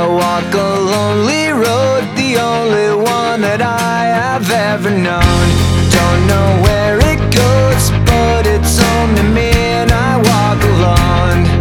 I walk a lonely road, the only one that I have ever known. Don't know where it goes, but it's only me and I walk alone.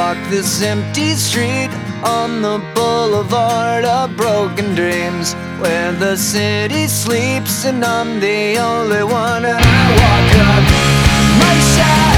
walk this empty street on the boulevard of broken dreams where the city sleeps and I'm the only one. And I walk up myself